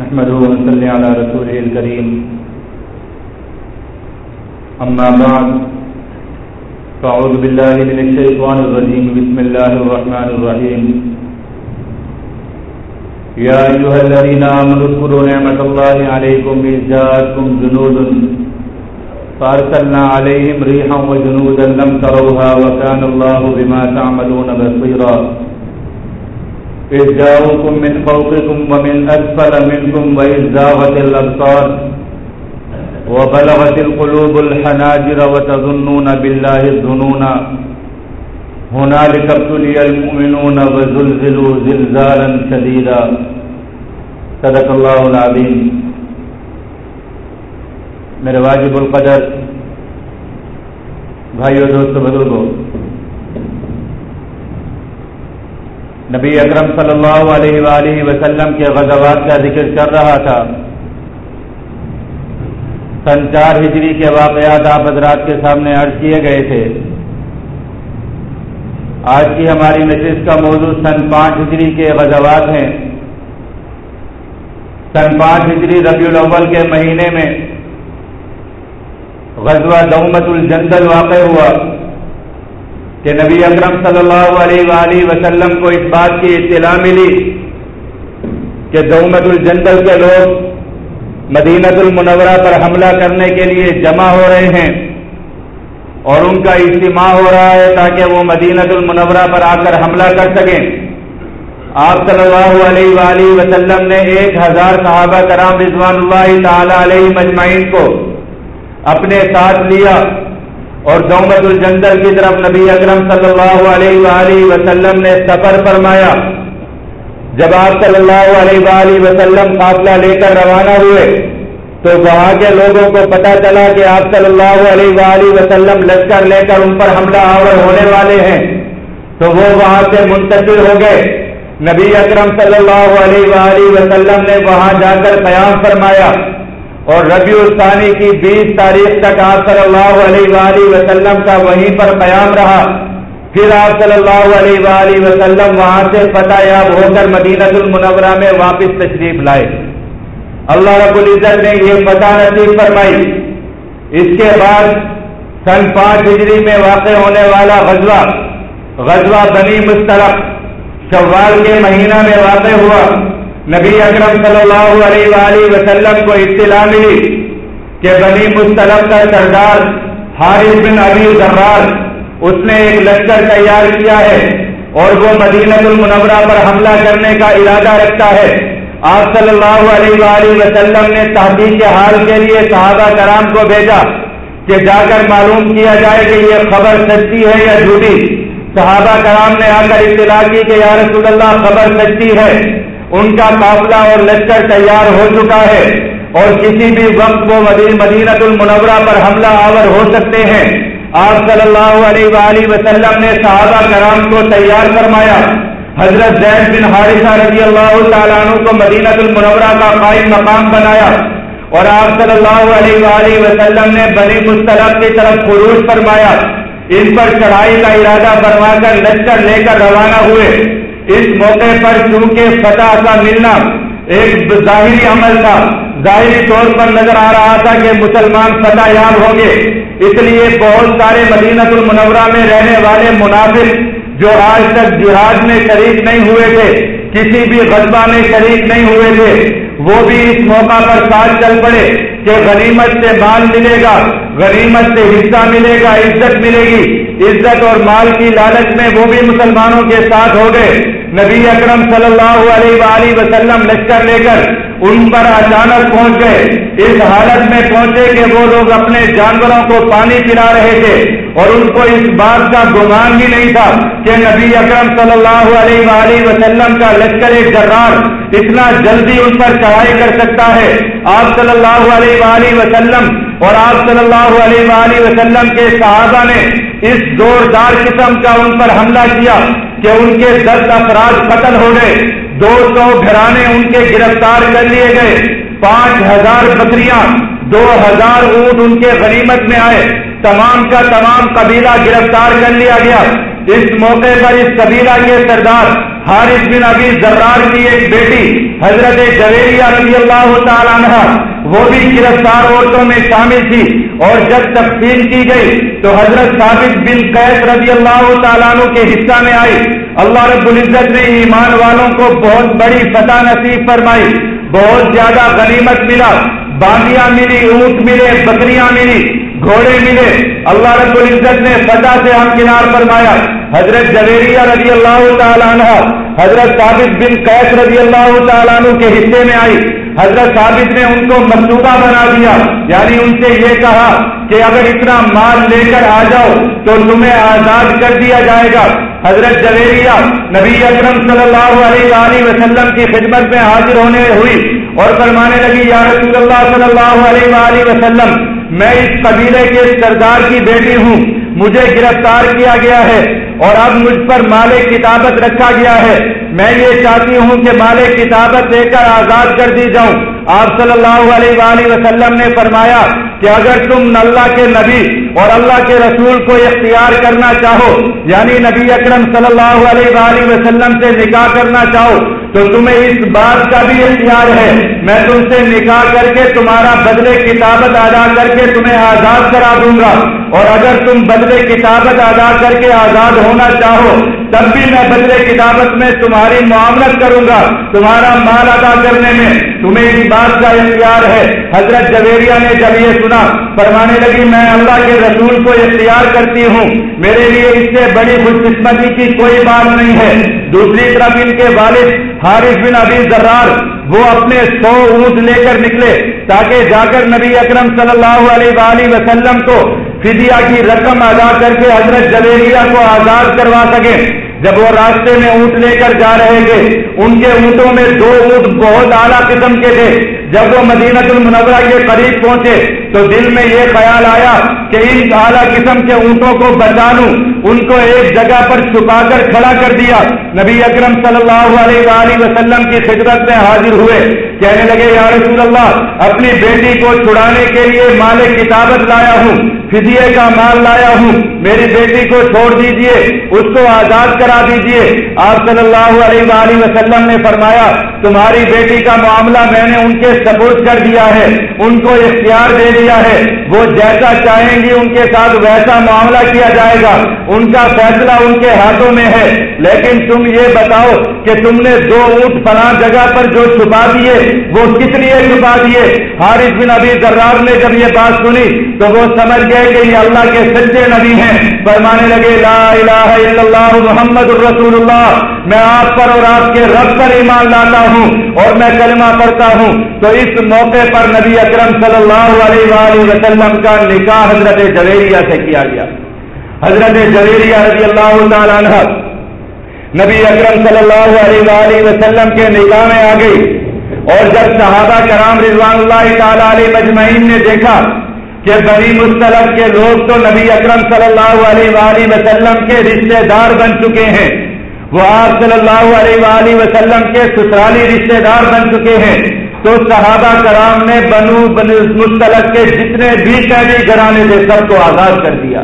نحمده ونصلي على رسوله الكريم. أما بعد، فأعوذ بالله من الشيطان الرجيم. بسم الله الرحمن الرحيم. يا أيها الذين آمنوا اذكروا نعمة الله عليكم إذ جاءتكم جنود. فأرسلنا عليهم ريحا وجنودا لم تروها وكان الله بما تعملون بصيرا. إذ جاءوكم من فوقكم ومن أسفل منكم وإذ زاغت الأبصار وبلغت القلوب الحناجر وتظنون بالله الظنون. هنالك ابتلي المؤمنون وزلزلوا زلزالا شديدا. صدق الله العظيم. میرے واجب القدر، بھائیو، دوستو، بزرگو نبی اکرم صلی اللہ علیہ وآلہ وسلم کے غزوات کا ذکر کر رہا تھا۔ سن چار ہجری کے واقعات آپ حضرات کے سامنے عرض کیے گئے تھے۔ آج کی ہماری نشست کا موضوع سن پانچ ہجری کے غزوات ہیں۔ سن پانچ ہجری ربیع الاول کے مہینے میں غزوہ دومت الجندل واقع ہوا۔ کہ نبی اکرم صلی اللہ علیہ وآلہ وسلم کو اس بات کی اطلاع ملی کہ دومت الجندل کے لوگ مدینت المنورہ پر حملہ کرنے کے لیے جمع ہو رہے ہیں اور ان کا اجتماع ہو رہا ہے تاکہ وہ مدینت المنورہ پر آ کر حملہ کر سکیں۔ آپ صلی اللہ علیہ وآلہ وسلم نے ایک ہزار صحابہ کرام رضوان اللہ تعالی علیہ مجمعین کو اپنے ساتھ لیا۔ اور دومت الجندل کی طرف نبی اکرم صلی اللہ علیہ وآلہ وسلم نے سفر فرمایا۔ جب آپ صلی اللہ علیہ وآلہ وسلم قافلہ لے کر روانہ ہوئے، تو وہاں کے لوگوں کو پتا چلا کہ آپ صلی اللہ علیہ وآلہ وسلم لشکر لے کر ان پر حملہ آور ہونے والے ہیں۔ تو وہ وہاں سے منتقل ہو گئے۔ نبی اکرم صلی اللہ علیہ وآلہ وسلم نے وہاں جا کر قیام فرمایا۔ اور ربیع الثانی کی بیس تاریخ تک آپ صلی اللہ علیہ وآلہ وسلم کا وہیں پر قیام رہا۔ پھر آپ صلی اللہ علیہ وآلہ وسلم وہاں سے فتح یاب ہو کر مدینت المنورہ میں واپس تشریف لائے۔ اللہ رب العزت نے یہ فتح نصیب فرمائی۔ اس کے بعد سن پانچ ہجری میں واقع ہونے والا غزوہ غزوہ بنی مسترق شوال کے مہینہ میں واقع ہوا۔ نبی اکرم صلی اللہ علیہ وآلہ وسلم کو اطلاع ملی کہ بنی مستلب کا سردار حارث بن ابی ذرار اس نے ایک لشکر تیار کیا ہے اور وہ مدینت المنورہ پر حملہ کرنے کا ارادہ رکھتا ہے۔ آپ صلی اللہ علیہ وآلہ وسلم نے تحقیق کے حال کے لیے صحابہ کرام کو بھیجا کہ جا کر معلوم کیا جائے کہ یہ خبر سچی ہے یا جھوٹی۔ صحابہ کرام نے آ کر اطلاع کی کہ یا رسول اللہ، خبر سچی ہے۔ ان کا قافلہ اور لشکر تیار ہو چکا ہے اور کسی بھی وقت وہ مدینت المنورہ پر حملہ آور ہو سکتے ہیں۔ آپ صلی اللہ علیہ وآلہ وسلم نے صحابہ کرام کو تیار فرمایا۔ حضرت زید بن حارثہ رضی اللہ تعالیٰ عنہ کو مدینت المنورہ کا قائم مقام بنایا۔ اور آپ صلی اللہ علیہ وآلہ وسلم نے بنی مسترف کی طرف خروج فرمایا۔ ان پر چڑھائی کا ارادہ فرما کر لشکر لے کر روانہ ہوئے۔ اس موقع پر چونکہ فتح کا ملنا ایک ظاہری عمل تھا، ظاہری طور پر نظر آ رہا تھا کہ مسلمان فتح یاب ہوں گے۔ اس لیے بہت سارے مدینہ المنورہ میں رہنے والے منافق جو آج تک جہاد میں شریک نہیں ہوئے تھے، کسی بھی غذبہ میں شریک نہیں ہوئے تھے وہ بھی اس موقع پر ساتھ چل پڑے کہ غنیمت سے مال ملے گا، غنیمت سے حصہ ملے گا، عزت ملے گی۔ عزت اور مال کی لالچ میں وہ بھی مسلمانوں کے ساتھ ہو گئے۔ نبی اکرم صلی اللہ علیہ وآلہ وسلم لشکر لے کر ان پر اچانک پہنچ گئے۔ اس حالت میں پہنچے کہ وہ لوگ اپنے جانوروں کو پانی پلا رہے تھے۔ اور ان کو اس بات کا گمان بھی نہیں تھا کہ نبی اکرم صلی اللہ علیہ وآلہ وسلم کا لشکر جرار اتنا جلدی ان پر چڑھائی کر سکتا ہے۔ آپ صلی اللہ علیہ وآلہ وسلم اور آپ صلی اللہ علیہ وآلہ وسلم کے صحابہ نے اس زوردار قسم کا ان پر حملہ کیا کہ ان کے دس افراد قتل ہو گئے، دو سو گھرانے ان کے گرفتار کر لیے گئے، پانچ ہزار بکریاں، دو ہزار اونٹ ان کے غنیمت میں آئے۔ تمام کا تمام قبیلہ گرفتار کر لیا گیا۔ اس موقع پر اس قبیلہ کے سردار حارث بن ابی ذرار کی ایک بیٹی حضرت جویریہ رضی اللہ تعالیٰ عنہ، وہ بھی گرفتار عورتوں میں شامل تھی۔ اور جب تقسیم کی گئی تو حضرت ثابت بن قیس رضی اللہ تعالیٰ عنہ کے حصہ میں آئی۔ اللہ رب العزت نے ایمان والوں کو بہت بڑی فتح نصیب فرمائی۔ بہت زیادہ غنیمت ملا باندیاں ملی، اونٹ ملے، بکریاں ملی۔ گھوڑے ملے اللہ رب العزت نے فتح سے ہم کنار فرمایا۔ حضرت جویریہ رضی اللہ تعالیٰ عنہ، حضرت ثابت بن قیس رضی اللہ تعالیٰ عنہ کے حصے میں آئی۔ حضرت ثابت نے ان کو مکتوبہ بنا دیا۔ یعنی ان سے یہ کہا کہ اگر اتنا مال لے کر آ جاؤ تو تمہیں آزاد کر دیا جائے گا۔ حضرت جویریہ نبی اکرم صلی اللہ علیہ وآلہ وسلم کی خدمت میں حاضر ہونے ہوئی۔ اور فرمانے لگی، یا رسول اللہ صلی اللہ علیہ وآلہ وسلم، میں اس قبیلے کے سردار کی بیٹی ہوں، مجھے گرفتار کیا گیا ہے اور اب مجھ پر مال کتابت رکھا گیا ہے، میں یہ چاہتی ہوں کہ مال کتابت دے کر آزاد کر دی جاؤں. آپ صلی اللہ علیہ وآلہ وسلم نے فرمایا کہ اگر تم اللہ کے نبی اور اللہ کے رسول کو اختیار کرنا چاہو یعنی نبی اکرم صلی اللہ علیہ وآلہ وسلم سے نکاح کرنا چاہو تو تمہیں اس بات کا بھی اختیار ہے۔ میں تم سے نکاح کر کے تمہارا بدلے کتابت ادا کر کے تمہیں آزاد کرا دوں گا۔ اور اگر تم بدلے کتابت ادا کر کے آزاد ہونا چاہو، تب بھی میں بدلے کتابت میں تمہاری معاملت کروں گا، تمہارا مال ادا کرنے میں۔ تمہیں اس بات کا اختیار ہے۔ حضرت جویریہ نے جب یہ سنا، فرمانے لگی، میں اللہ کے رسول کو اختیار کرتی ہوں۔ میرے لیے اس سے بڑی خوش قسمتی کی کوئی بات نہیں ہے۔ دوسری طرف ان کے والد حارث بن ابی ذرار، وہ اپنے سو اونٹ لے کر نکلے تاکہ جا کر نبی اکرم صلی اللہ علیہ وآلہ وسلم کو فدیہ کی رقم ادا کر کے حضرت جویریہ کو آزاد کروا سکے جب وہ راستے میں اونٹ لے کر جا رہے تھے، ان کے اونٹوں میں دو اونٹ بہت اعلیٰ قسم کے تھے۔ جب وہ مدینہ المنورہ کے قریب پہنچے، تو دل میں یہ خیال آیا کہ ان اعلیٰ قسم کے اونٹوں کو بچا لوں۔ ان کو ایک جگہ پر چھپا کر کھڑا کر دیا۔ نبی اکرم صلی اللہ علیہ وآلہ وسلم کی خدمت میں حاضر ہوئے۔ کہنے لگے، یا رسول اللہ، اپنی بیٹی کو چھڑانے کے لیے مال کتابت لایا ہوں۔ فدیے کا مال لایا ہوں۔ میری بیٹی کو چھوڑ دیجیے، اس کو آزاد کرا دیجیے۔ آپ صلی اللہ علیہ وآلہ وسلم نے فرمایا، تمہاری بیٹی کا معاملہ میں نے ان کے سپورٹ کر دیا ہے، ان کو اختیار دے دیا ہے۔ وہ جیسا چاہیں گی ان کے ساتھ ویسا معاملہ کیا جائے گا۔ ان کا فیصلہ ان کے ہاتھوں میں ہے۔ لیکن تم یہ بتاؤ کہ تم نے دو اونٹ فلاں جگہ پر جو چھپا دیے، وہ کس لیے چھپا دیے؟ حارث بن ابھی ذرار نے جب یہ بات سنی تو وہ سمجھ گئے گئے کہ یہ اللہ کے سچے نبی ہیں۔ فرمانے لگے، لا الہ الا اللہ محمد الرسول اللہ میں آپ پر اور آپ کے رب پر ایمان لاتا ہوں اور میں کلمہ پڑھتا ہوں۔ تو اس موقع پر نبی اکرم صلی اللہ علیہ وآلہ وسلم کا نکاح حضرت جویریہ سے کیا گیا۔ حضرت جویریہ رضی اللہ تعالیٰ عنہ نبی اکرم صلی اللہ علیہ وآلہ وسلم کے نکاح میں آ گئی۔ اور جب صحابہ کرام رضوان اللہ تعالیٰ علیہ مجمعین نے دیکھا کہ بنی مستلف کے لوگ تو نبی اکرم صلی اللہ علیہ وآلہ وسلم کے رشتہ دار بن چکے ہیں۔ وہ آپ صلی اللہ علیہ وآلہ وسلم کے سسرالی رشتہ دار بن چکے ہیں۔ تو صحابہ کرام نے بنو بنو مستلف کے جتنے بھی قیدی گھرانے تھے، سب کو آزاد کر دیا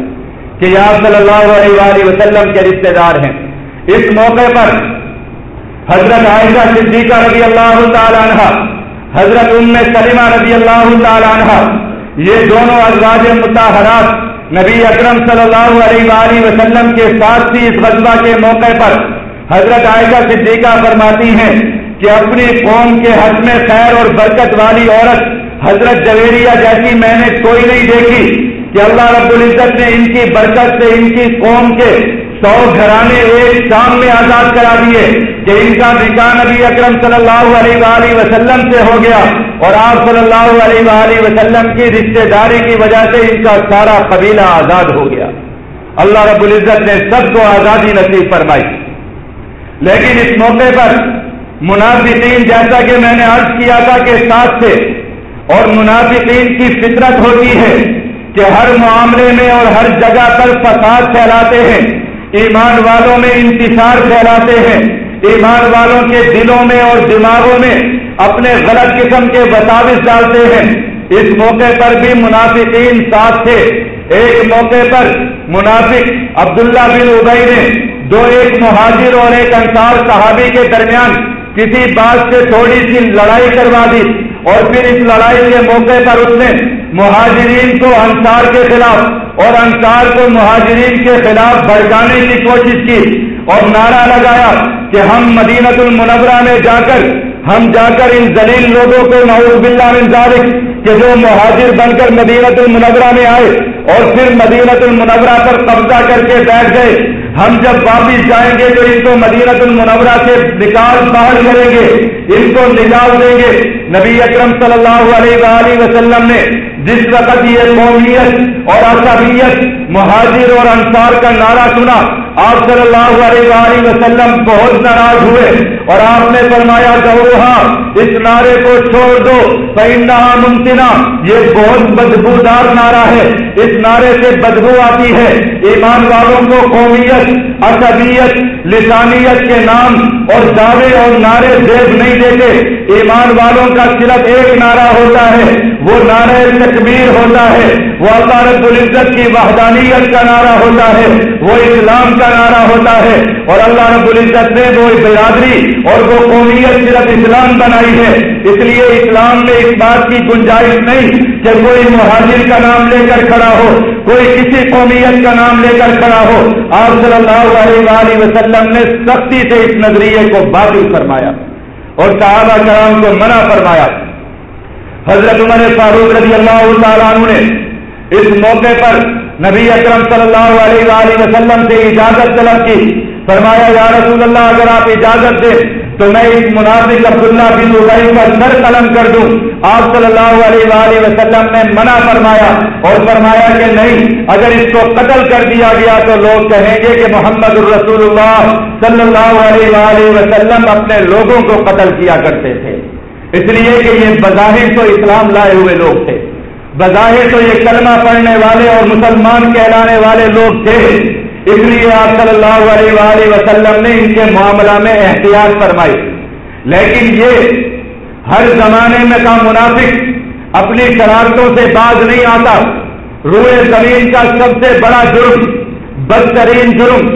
کہ یہ آپ صلی اللہ علیہ وآلہ وسلم کے رشتہ دار ہیں۔ اس موقع پر حضرت عائشہ صدیقہ رضی اللہ تعالیٰ عنہ، حضرت ام سلیمہ رضی اللہ تعالیٰ عنہ یہ دونوں ازواج متحرات نبی اکرم صلی اللہ علیہ وآلہ وسلم کے ساتھ تھی اس غزبہ کے موقع پر حضرت عائشہ صدیقہ فرماتی ہیں کہ اپنی قوم کے حق میں خیر اور برکت والی عورت حضرت جویریہ جیسی میں نے کوئی نہیں دیکھی کہ اللہ رب العزت نے ان کی برکت سے ان کی قوم کے سو گھرانے ایک شام میں آزاد کرا دیے کہ ان کا نکاح نبی اکرم صلی اللہ علیہ وآلہ وسلم سے ہو گیا اور آپ صلی اللہ علیہ وآلہ وسلم کی رشتہ داری کی وجہ سے ان کا سارا قبیلہ آزاد ہو گیا۔ اللہ رب العزت نے سب کو آزادی نصیب فرمائی۔ لیکن اس موقع پر منافقین جیسا کہ میں نے عرض کیا تھا کہ ساتھ تھے اور منافقین کی فطرت ہوتی ہے کہ ہر معاملے میں اور ہر جگہ پر فساد پھیلاتے ہیں۔ ایمان والوں میں انتشار پھیلاتے ہیں۔ ایمان والوں کے دلوں میں اور دماغوں میں اپنے غلط قسم کے بتاوس ڈالتے ہیں۔ اس موقع پر بھی منافقین ساتھ تھے۔ ایک موقع پر منافق عبداللہ بن ابئی نے دو ایک مہاجر اور ایک انصار صحابی کے درمیان کسی بات سے تھوڑی سی لڑائی کروا دی اور پھر اس لڑائی کے موقع پر اس نے مہاجرین کو انصار کے خلاف اور انصار کو مہاجرین کے خلاف بھڑکانے کی کوشش کی اور نعرہ لگایا کہ ہم مدینت المنورہ میں جا کر ہم جا کر ان زلیل لوگوں کو نعوذ باللہ من ذالک کہ جو مہاجر بن کر مدینت المنورہ میں آئے اور پھر مدینت المنورہ پر قبضہ کر کے بیٹھ گئے ہم جب واپس جائیں گے تو ان کو مدینہ المنورہ سے نکال باہر کریں گے، ان کو نکال دیں گے۔ نبی اکرم صلی اللہ علیہ وآلہ وسلم نے جس وقت یہ قومیت اور اصابیت مہاجر اور انصار کا نعرہ سنا، آپ صلی اللہ علیہ وسلم بہت ناراض ہوئے اور آپ نے فرمایا، گوہا، اس نعرے کو چھوڑ دو پہننا ممکنہ یہ بہت بدبودار نعرہ ہے۔ اس نعرے سے بدبو آتی ہے۔ ایمان والوں کو قومیت اصبیت لسانیت کے نام اور دعوے اور نعرے دیب نہیں دیتے۔ ایمان والوں کا صرف ایک نعرہ ہوتا ہے۔ وہ نعرہ تکبیر ہوتا ہے، وہ اللہ رب العزت کی وحدانیت کا نعرہ ہوتا ہے، وہ اسلام کا نعرہ ہوتا ہے۔ اور اللہ رب العزت نے وہ برادری اور وہ قومیت صرف اسلام بنائی ہے۔ اس لیے اسلام میں اس بات کی گنجائش نہیں کہ کوئی مہاجر کا نام لے کر کھڑا ہو، کوئی کسی قومیت کا نام لے کر کھڑا ہو۔ آپ صلی اللہ علیہ وسلم نے سختی سے اس نظریے کو باطل فرمایا اور صحابہ کرام کو منع فرمایا۔ حضرت عمر فاروق رضی اللہ تعالیٰ عنہ نے اس موقع پر نبی اکرم صلی اللہ علیہ وآلہ وسلم سے اجازت طلب کی، فرمایا، یا رسول اللہ، اگر آپ اجازت دیں تو میں اس مناسب عبداللہ بن ابئی کا سر قلم کر دوں۔ آپ صلی اللہ علیہ وآلہ وسلم نے منع فرمایا اور فرمایا کہ نہیں، اگر اس کو قتل کر دیا گیا تو لوگ کہیں گے کہ محمد الرسول اللہ صلی اللہ علیہ وآلہ وسلم اپنے لوگوں کو قتل کیا کرتے تھے۔ اس لیے کہ یہ بظاہر تو اسلام لائے ہوئے لوگ تھے۔ بظاہر تو یہ کلمہ پڑھنے والے اور مسلمان کہلانے والے لوگ تھے۔ اس لیے آپ صلی اللہ علیہ وآلہ وسلم نے ان کے معاملہ میں احتیاط فرمائی۔ لیکن یہ ہر زمانے میں کا منافق، اپنی شرارتوں سے باز نہیں آتا۔ روئے زمین کا سب سے بڑا جرم، بدترین جرم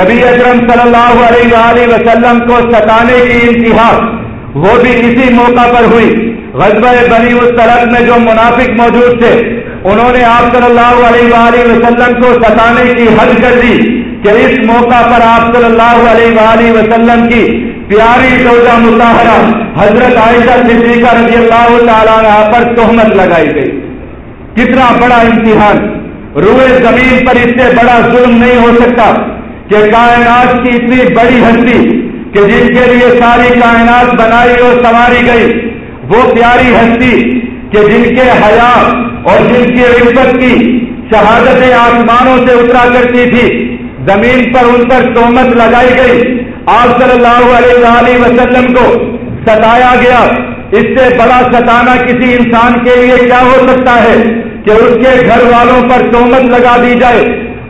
نبی اکرم صلی اللہ علیہ وآلہ وسلم کو ستانے کی انتہا۔ وہ بھی اسی موقع پر ہوئی۔ غزبہ بنی اس طرف میں جو منافق موجود تھے، انہوں نے آپ صلی اللہ علیہ وآلہ وسلم کو ستانے کی حد کر دی کہ اس موقع پر آپ صلی اللہ علیہ وآلہ وسلم کی پیاری سوجا مظاہرہ حضرت عائشہ صدیقہ رضی اللہ تعالیٰ پر تہمت لگائی گئی۔ کتنا بڑا امتحان۔ روئے زمین پر اس سے بڑا ظلم نہیں ہو سکتا کہ کائنات کی اتنی بڑی ہستی کہ جن کے لیے ساری کائنات بنائی اور سواری گئی، وہ پیاری ہستی کہ جن کے حیا اور جن کی عزت کی شہادتیں آسمانوں سے اترا کرتی تھی، زمین پر ان پر تومت لگائی گئی۔ آپ صلی اللہ علیہ وسلم کو ستایا گیا۔ اس سے بڑا ستانا کسی انسان کے لیے کیا ہو سکتا ہے کہ اس کے گھر والوں پر تومت لگا دی جائے،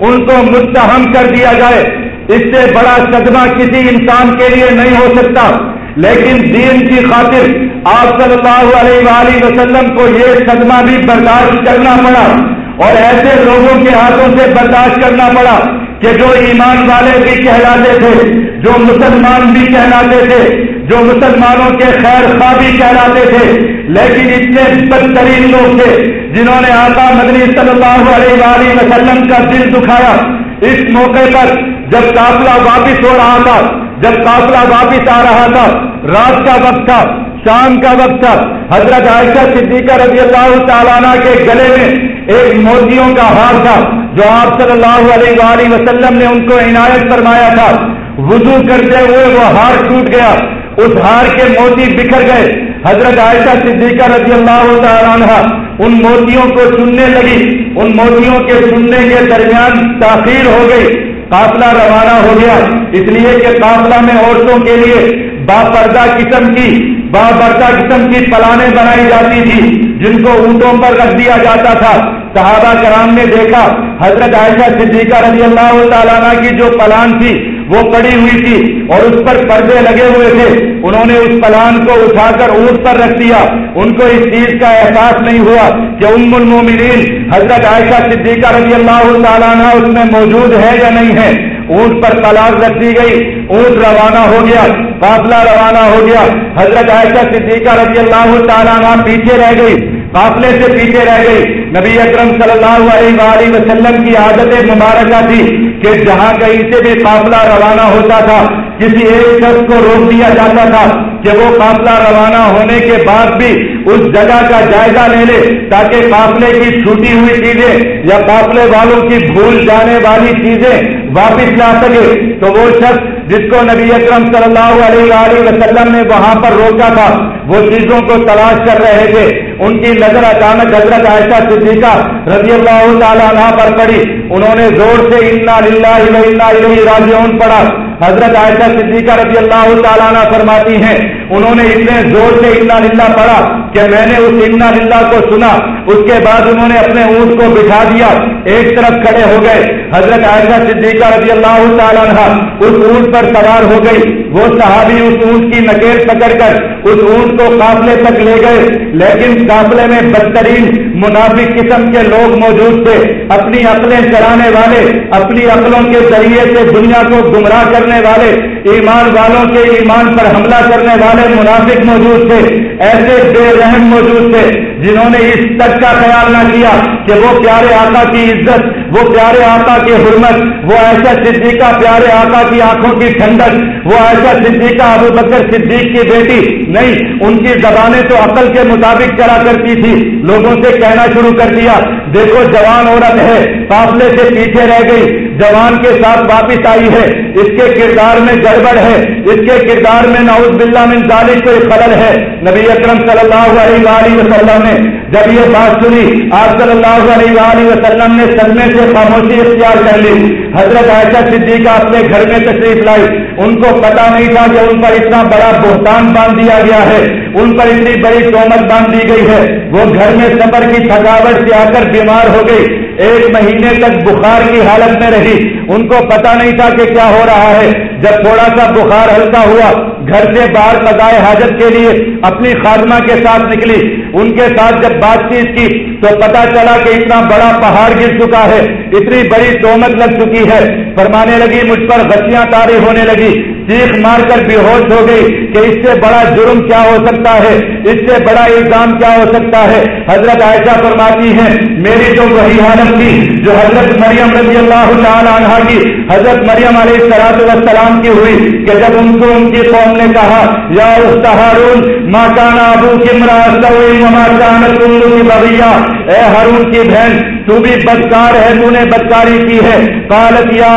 ان کو متحم کر دیا جائے؟ اس سے بڑا صدمہ کسی انسان کے لیے نہیں ہو سکتا۔ لیکن دین کی خاطر آپ صلی اللہ علیہ وآلہ وسلم کو یہ صدمہ بھی برداشت کرنا پڑا اور ایسے لوگوں کے ہاتھوں سے برداشت کرنا پڑا کہ جو ایمان والے بھی کہلاتے تھے، جو مسلمان بھی کہلاتے تھے، جو مسلمانوں کے خیر خواہ بھی کہلاتے تھے۔ لیکن اتنے بدترین لوگ تھے جنہوں نے آقا مدنی صلی اللہ علیہ وآلہ وسلم کا دل دکھایا۔ اس موقع پر جب قافلہ واپس ہو رہا تھا، جب قافلہ واپس آ رہا تھا، رات کا وقت تھا، شام کا وقت تھا، حضرت عائشہ صدیقہ رضی اللہ تعالیٰ کے گلے میں ایک موتیوں کا ہار تھا، جو آپ صلی اللہ علیہ وآلہ وسلم نے ان کو عنایت فرمایا تھا۔ وضو کرتے ہوئے وہ ہار ٹوٹ گیا۔ اس ہار کے موتی بکھر گئے۔ حضرت عائشہ صدیقہ رضی اللہ تعالیٰ ان موتیوں کو چننے لگی۔ ان موتیوں کے چننے کے درمیان تاخیر ہو گئی۔ قافلہ روانہ ہو گیا۔ اس لیے کہ قافلہ میں عورتوں کے لیے با پردہ قسم کی با پردہ قسم کی پلانے بنائی جاتی تھی، جن کو اونٹوں پر رکھ دیا جاتا تھا۔ صحابہ کرام نے دیکھا، حضرت عائشہ صدیقہ رضی اللہ تعالیٰ کی جو پلان تھی وہ پڑی ہوئی تھی اور اس پر پردے لگے ہوئے تھے۔ انہوں نے اس پلان کو اٹھا کر اونٹ پر رکھ دیا۔ ان کو اس چیز کا احساس نہیں ہوا کہ ام المومنین حضرت عائشہ صدیقہ رضی اللہ تعالیٰ اس میں موجود ہے یا نہیں ہے۔ اونٹ پر تلاش رکھ دی گئی۔ اونٹ روانہ ہو گیا۔ قافلہ روانہ ہو گیا۔ حضرت عائشہ صدیقہ رضی اللہ تعالیٰ عنہ پیچھے رہ گئی۔ قافلے سے پیچھے رہ گئی۔ نبی اکرم صلی اللہ علیہ وآلہ وسلم کی عادت مبارکہ تھی کہ جہاں کہیں سے بھی قافلہ روانہ ہوتا تھا، کسی ایک شخص کو روک دیا جاتا تھا کہ وہ قافلہ روانہ ہونے کے بعد بھی اس جگہ کا جائزہ لے لے تاکہ قافلے کی چھوٹی ہوئی چیزیں یا قافلے والوں کی بھول جانے والی چیزیں واپس لا سکے تو وہ شخص جس کو نبی اکرم صلی اللہ علیہ وآلہ وسلم نے وہاں پر روکا تھا، وہ چیزوں کو تلاش کر رہے تھے۔ ان کی نظر اچانک حضرت عائشہ صدیقہ رضی اللہ تعالیٰ عنہ پر پڑی۔ انہوں نے زور سے انا للہ انا الیہ راجعون پڑھا۔ حضرت عائشہ صدیقہ رضی اللہ تعالیٰ عنہ فرماتی ہیں، انہوں نے اتنے زور سے انا للہ پڑھا کہ میں نے اس انا للہ کو سنا۔ اس کے بعد انہوں نے اپنے اونٹ کو بٹھا دیا، ایک طرف کھڑے ہو گئے۔ حضرت عائشہ صدیقہ رضی اللہ تعالیٰ عنہ اس اونٹ پر سوار ہو گئی۔ وہ صحابی اس اونٹ کی نکیل پکڑ کر اس اونٹ کو قافلے تک لے گئے۔ لیکن قافلے میں بدترین منافق قسم کے لوگ موجود تھے۔ اپنی عقلیں چرانے والے، اپنی عقلوں کے ذریعے سے دنیا کو گمراہ کرنے والے ایمان والوں کے ایمان پر حملہ کرنے والے منافق موجود تھے، ایسے بے رحم موجود تھے، جنہوں نے اس تک کا خیال نہ کیا کہ وہ پیارے آقا کی عزت، وہ پیارے آقا کی حرمت، وہ ایسا صدیقہ پیارے آقا کی آنکھوں کی ٹھنڈک، وہ ایسا صدیقہ ابو بکر صدیق کی بیٹی۔ نہیں، ان کی زبانیں تو عقل کے مطابق چلا کرتی تھی، لوگوں سے کہنا شروع کر دیا۔ دیکھو، جوان عورت ہے قافلے سے پیچھے رہ گئی۔ جوان کے ساتھ واپس آئی ہے۔ اس کے کردار میں گڑبڑ ہے۔ اس کے کردار میں نعوذ باللہ من ظالم کوئی خلل ہے۔ نبی اکرم صلی اللہ علیہ وآلہ وسلم نے جب یہ بات سنی، آپ صلی اللہ علیہ وآلہ وسلم نے سلمے سے خاموشی اختیار کر لی۔ حضرت عائشہ صدیقہ اپنے گھر میں تشریف لائی۔ ان کو پتا نہیں تھا کہ ان پر اتنا بڑا بہتان باندھ دیا گیا ہے۔ ان پر اتنی بڑی تومت باندھ دی گئی ہے۔ وہ گھر میں سفر کی تھکاوٹ سے آ کر بیمار ہو گئی۔ ایک مہینے تک بخار کی حالت میں رہی۔ ان کو پتا نہیں تھا کہ کیا ہو رہا ہے۔ جب تھوڑا سا بخار ہلکا ہوا، گھر سے باہر قضائے حاجت کے لیے اپنی خادمہ کے ساتھ نکلی۔ ان کے ساتھ جب بات چیت کی، تو پتا چلا کہ اتنا بڑا پہاڑ گر چکا ہے۔ اتنی بڑی تومت لگ چکی ہے۔ فرمانے لگی، مجھ پر غچیاں تاری ہونے لگی۔ چیخ مار کر بے ہوش ہو گئی کہ اس سے بڑا جرم کیا ہو سکتا ہے؟ اس سے بڑا الزام کیا ہو سکتا ہے؟ حضرت عائشہ فرماتی ہے میری تو وہی حالت تھی، جو حضرت مریم رضی اللہ تعالی عنہ کی، حضرت مریم علیہ السلام والسلام کی ہوئی کہ جب ان کو ان کی قوم نے کہا، یا ہارون ماں کانا ابو کی کانا کی بغیا اے ہارون کی بہن، تو بھی بدکار ہے، تو نے بدکاری کی ہے۔ قالت، یا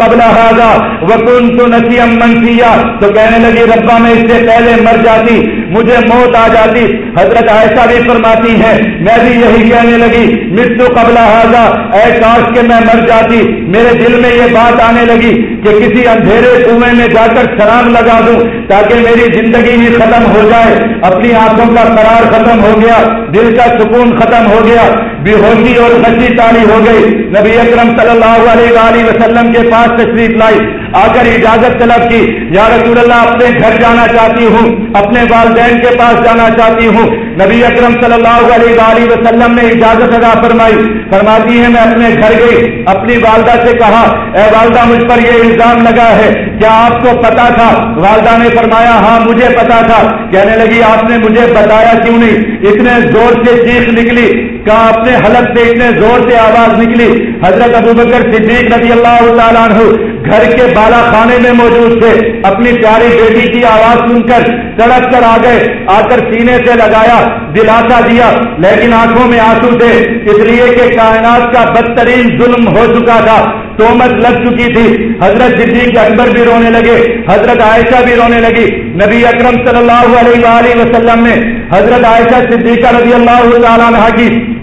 قبل ہاگا وکن تو نسیم منسیا تو کہنے لگی، ربا میں اس سے پہلے مر جاتی، مجھے موت آ جاتی۔ حضرت عائشہ بھی فرماتی ہے میں بھی یہی کہنے لگی متو قبل حاضا اے کاش کے میں مر جاتی۔ میرے دل میں یہ بات آنے لگی کہ کسی اندھیرے کنویں میں جا کر شراب لگا دوں تاکہ میری زندگی بھی ختم ہو جائے، اپنی آنکھوں کا قرار ختم ہو گیا، دل کا سکون ختم ہو گیا۔ بے ہوشی اور نشی تاری ہو گئی۔ نبی اکرم صلی اللہ علیہ وآلہ وسلم کے پاس تشریف لائی۔ آ کر اجازت طلب کی۔ یا رسول اللہ، اپنے گھر جانا چاہتی ہوں، اپنے والدین کے پاس جانا چاہتی ہوں۔ نبی اکرم صلی اللہ علیہ وآلہ وسلم نے اجازت ادا فرمائی، فرماتی ہے میں اپنے گھر گئی، اپنی والدہ سے کہا، اے والدہ، مجھ پر یہ الزام لگا ہے، کیا آپ کو پتا تھا؟ والدہ نے فرمایا ہاں مجھے پتا تھا۔ کہنے لگی، آپ نے مجھے بتایا کیوں نہیں؟ اتنے زور سے چیخ نکلی، کہا اپنے حلق سے اتنے زور سے آواز نکلی۔ حضرت ابو بکر صدیق رضی اللہ تعالیٰ عنہ گھر کے بالا خانے میں موجود تھے۔ اپنی پیاری بیٹی کی آواز سن کر سڑک کر آ گئے۔ آ کر سینے سے لگایا، دلاسا دیا۔ لیکن آنکھوں میں آنسو تھے۔ اس لیے کہ کائنات کا بدترین ظلم ہو چکا تھا۔ تومت لگ چکی تھی۔ حضرت صدیق اکبر بھی رونے لگے۔ حضرت عائشہ بھی رونے لگی۔ نبی اکرم صلی اللہ علیہ وآلہ وسلم نے حضرت عائشہ صدیقہ رضی اللہ تعالیٰ عنہ کی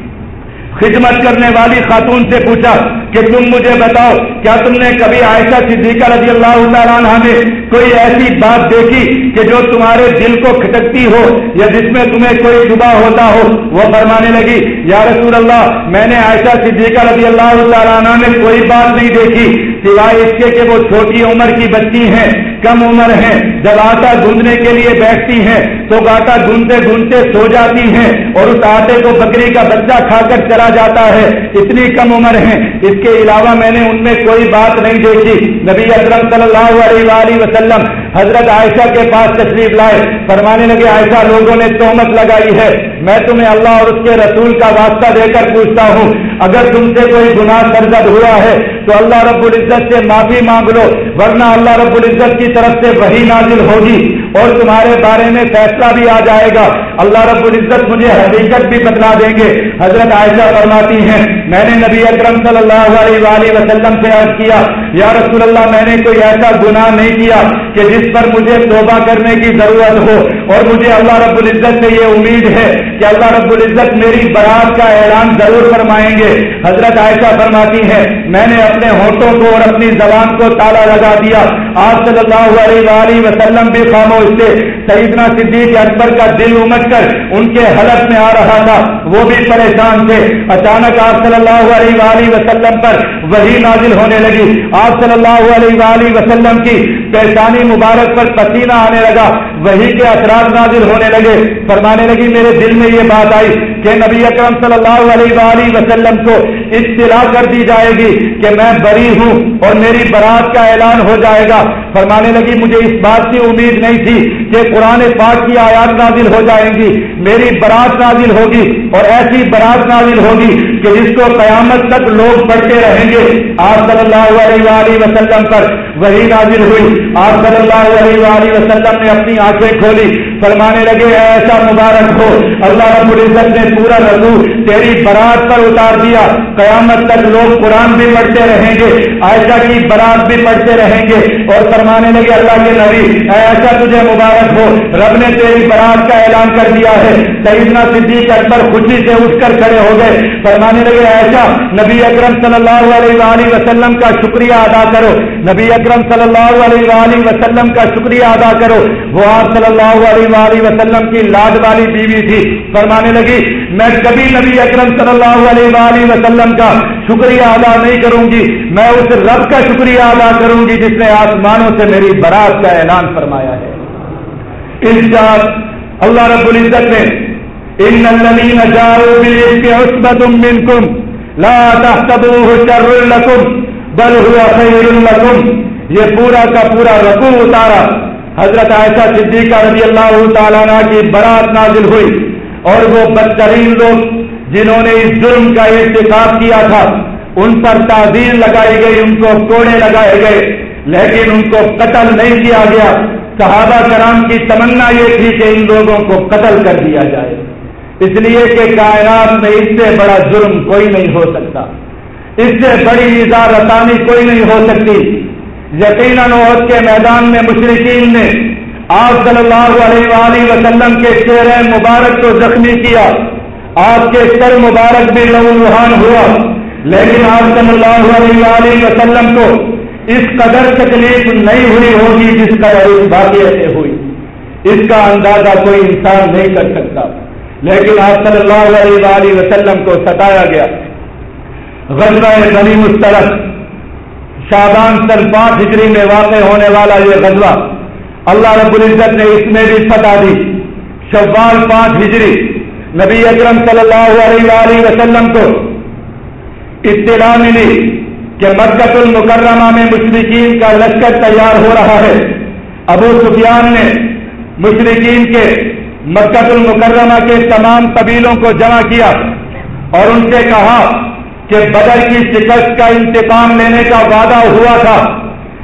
خدمت کرنے والی خاتون سے پوچھا کہ تم مجھے بتاؤ، کیا تم نے کبھی عائشہ صدیقہ رضی اللہ تعالیٰ عنہ میں کوئی ایسی بات دیکھی کہ جو تمہارے دل کو کھٹکتی ہو یا جس میں تمہیں کوئی شبہ ہوتا ہو؟ وہ فرمانے لگی، یا رسول اللہ، میں نے عائشہ صدیقہ رضی اللہ تعالیٰ عنہ میں کوئی بات نہیں دیکھی۔ سوائے اس کے کہ وہ چھوٹی عمر کی بچی ہیں، کم عمر ہیں جب آٹا گوندنے کے لیے بیٹھتی ہیں، تو آٹا گوندتے گوندتے سو جاتی ہیں اور اس آٹے کو بکری کا بچہ کھا کر چلا جاتا ہے۔ اتنی کم عمر ہیں۔ اس کے علاوہ میں نے ان میں کوئی بات نہیں دیکھی۔ نبی اکرم صلی اللہ علیہ وآلہ وسلم حضرت عائشہ کے پاس تشریف لائے۔ فرمانے لگے، عائشہ، لوگوں نے تہمت لگائی ہے۔ میں تمہیں اللہ اور اس کے رسول کا واسطہ دے کر پوچھتا ہوں، اگر تم سے کوئی گناہ سرزد ہوا ہے تو اللہ رب العزت سے معافی مانگ لو، ورنہ اللہ رب العزت کی طرف سے وہی نازل ہوگی اور تمہارے بارے میں فیصلہ بھی آ جائے گا۔ اللہ رب العزت مجھے حقیقت بھی بتلا دیں گے۔ حضرت عائشہ فرماتی ہیں، میں نے نبی اکرم صلی اللہ علیہ وآلہ وسلم سے عرض کیا، یا رسول اللہ، میں نے کوئی ایسا گناہ نہیں کیا کہ جس پر مجھے توبہ کرنے کی ضرورت ہو۔ اور مجھے اللہ رب العزت سے یہ امید ہے کہ اللہ رب العزت میری برات کا اعلان ضرور فرمائیں گے۔ حضرت عائشہ فرماتی ہے میں نے اپنے ہونٹوں کو اور اپنی زبان کو تالا لگا دیا۔ آپ صلی اللہ علیہ وآلہ وسلم بھی خاموش تھے۔ سیدنا صدیق اکبر کا دل امٹ کر ان کے حلق میں آ رہا تھا۔ وہ بھی پریشان تھے۔ اچانک آپ صلی اللہ علیہ وآلہ وسلم پر وہی نازل ہونے لگی۔ آپ صلی اللہ علیہ وآلہ وسلم کی پیشانی مبارک پر پسینہ آنے لگا۔ وہی کے اثرات نازل ہونے لگے۔ فرمانے لگی، میرے دل میں یہ بات آئی کہ نبی اکرم صلی اللہ علیہ وآلہ وسلم کو اطلاع کر دی جائے گی کہ میں بری ہوں۔ اور میری برات کا اعلان ہو جائے گا۔ فرمانے لگی، مجھے اس بات کی امید نہیں تھی کہ قرآن پاک کی آیات نازل ہو جائیں گی۔ میری برات نازل ہوگی اور ایسی برات نازل ہوگی کہ جس کو قیامت تک لوگ پڑھتے رہیں گے، آپ صلی اللہ علیہ وسلم پر وہی نازل ہوئی۔ آپ صلی اللہ علیہ وسلم نے اپنی آنکھیں کھولی۔ فرمانے لگے ایسا مبارک ہو، اللہ رب العزت نے پورا رسو تیری برات پر اتار دیا۔ قیامت تک لوگ قرآن بھی پڑھتے رہیں گے، عائشہ کی برات بھی پڑھتے رہیں گے۔ اور فرمانے لگے، اللہ کے نبی ایسا تجھے مبارک ہو، رب نے تیری برات کا اعلان کر دیا ہے۔ سیدنا صدیق اکبر خوشی سے اٹھ کر کھڑے ہو گئے۔ فرمانے فرمانے لگے ایسا نبی اکرم صلی اللہ علیہ وآلہ وسلم کا شکریہ ادا کرو۔ نبی اکرم صلی اللہ علیہ وآلہ وسلم کا شکریہ ادا کرو۔ وہ آپ صلی اللہ علیہ وآلہ وسلم کی لاد والی بیوی تھی۔ فرمانے لگی، میں کبھی نبی اکرم صلی اللہ علیہ وآلہ وسلم کا شکریہ ادا نہیں کروں گی میں اس رب کا شکریہ ادا کروں گی جس نے آسمانوں سے میری برات کا اعلان فرمایا ہے۔ اس اللہ رب العزت نے ان الذين جاءوا بالافك عصبة منكم لا تحسبوه شر لكم، بل هو خير لكم. یہ پورا کا پورا رقو اتارا۔ حضرت عائشہ صدیقہ رضی اللہ تعالیٰ عنہ کی برات نازل ہوئی۔ اور وہ بدترین لوگ جنہوں نے اس جرم کا ارتکاب کیا تھا، ان پر تعزیر لگائی گئی، ان کو کوڑے لگائے گئے۔ لیکن ان کو قتل نہیں کیا گیا۔ صحابہ کرام کی تمنا یہ تھی کہ ان لوگوں کو قتل کر دیا جائے۔ اس لیے کہ کائنات میں اس سے بڑا جرم کوئی نہیں ہو سکتا۔ اس سے بڑی اظہار رسانی کوئی نہیں ہو سکتی۔ یقیناً عہد کے میدان میں مشرقین نے آپ صلی اللہ علیہ وآلہ وسلم کے چہرے مبارک کو زخمی کیا۔ آپ کے سر مبارک بھی لہو لوہان ہوا۔ لیکن آپ صلی اللہ علیہ وآلہ وسلم کو اس قدر تکلیف نہیں ہوئی ہوگی جس قدر اس واقعے سے ہوئی۔ اس کا اندازہ کوئی انسان نہیں کر سکتا۔ لیکن آپ صلی اللہ علیہ وآلہ وسلم کو ستایا گیا۔ غزوہ غنی مسترد شابان سن پانچ ہجری میں واقع ہونے والا یہ غزوہ، اللہ رب العزت نے اس میں بھی فتح دی۔ شوال پانچ ہجری، نبی اکرم صلی اللہ علیہ وآلہ وسلم کو اطلاع ملی کہ مرکت المکرمہ میں مشرقین کا لشکر تیار ہو رہا ہے۔ ابو سفیان نے مشرقین کے مرکت المکرمہ کے تمام قبیلوں کو جمع کیا اور ان سے کہا کہ بدر کی شکست کا انتقام لینے کا وعدہ ہوا تھا،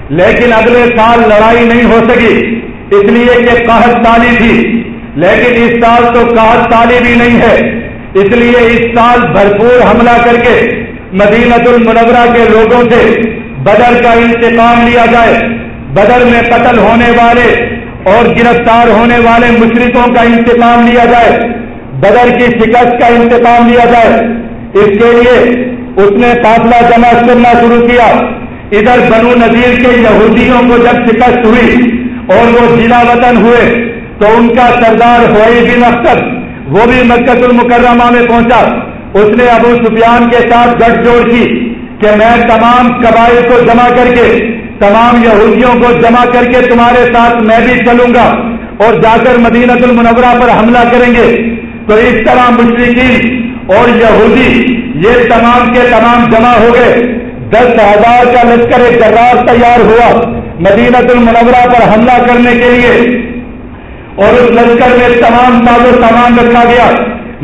لیکن اگلے سال لڑائی نہیں ہو سکی، اس لیے کہ قحط سالی تھی۔ لیکن اس سال تو قحط سالی بھی نہیں ہے، اس لیے اس سال بھرپور حملہ کر کے مدینت المنورہ کے لوگوں سے بدر کا انتقام لیا جائے۔ بدر میں قتل ہونے والے اور گرفتار ہونے والے مشرقوں کا انتقام لیا جائے، بدر کی شکست کا انتقام لیا جائے۔ اس کے لیے اس نے قافلہ جمع کرنا شروع کیا۔ ادھر بنو نذیر کے یہودیوں کو جب شکست ہوئی اور وہ ضلع وطن ہوئے، تو ان کا سردار ہوئی بن اختر، وہ بھی مکت المکرمہ میں پہنچا۔ اس نے ابو سفیان کے ساتھ گٹھ جوڑ کی کہ میں تمام قبائل کو جمع کر کے تمام یہودیوں کو جمع کر کے تمہارے ساتھ میں بھی چلوں گا اور جا کر مدینہ المنورہ پر حملہ کریں گے۔ تو اس طرح مشرقین اور یہودی یہ تمام کے تمام جمع ہو گئے۔ دس ہزار کا لشکر جرار تیار ہوا مدینہ المنورہ پر حملہ کرنے کے لیے۔ اور اس لشکر میں تمام ساز و سامان رکھا گیا۔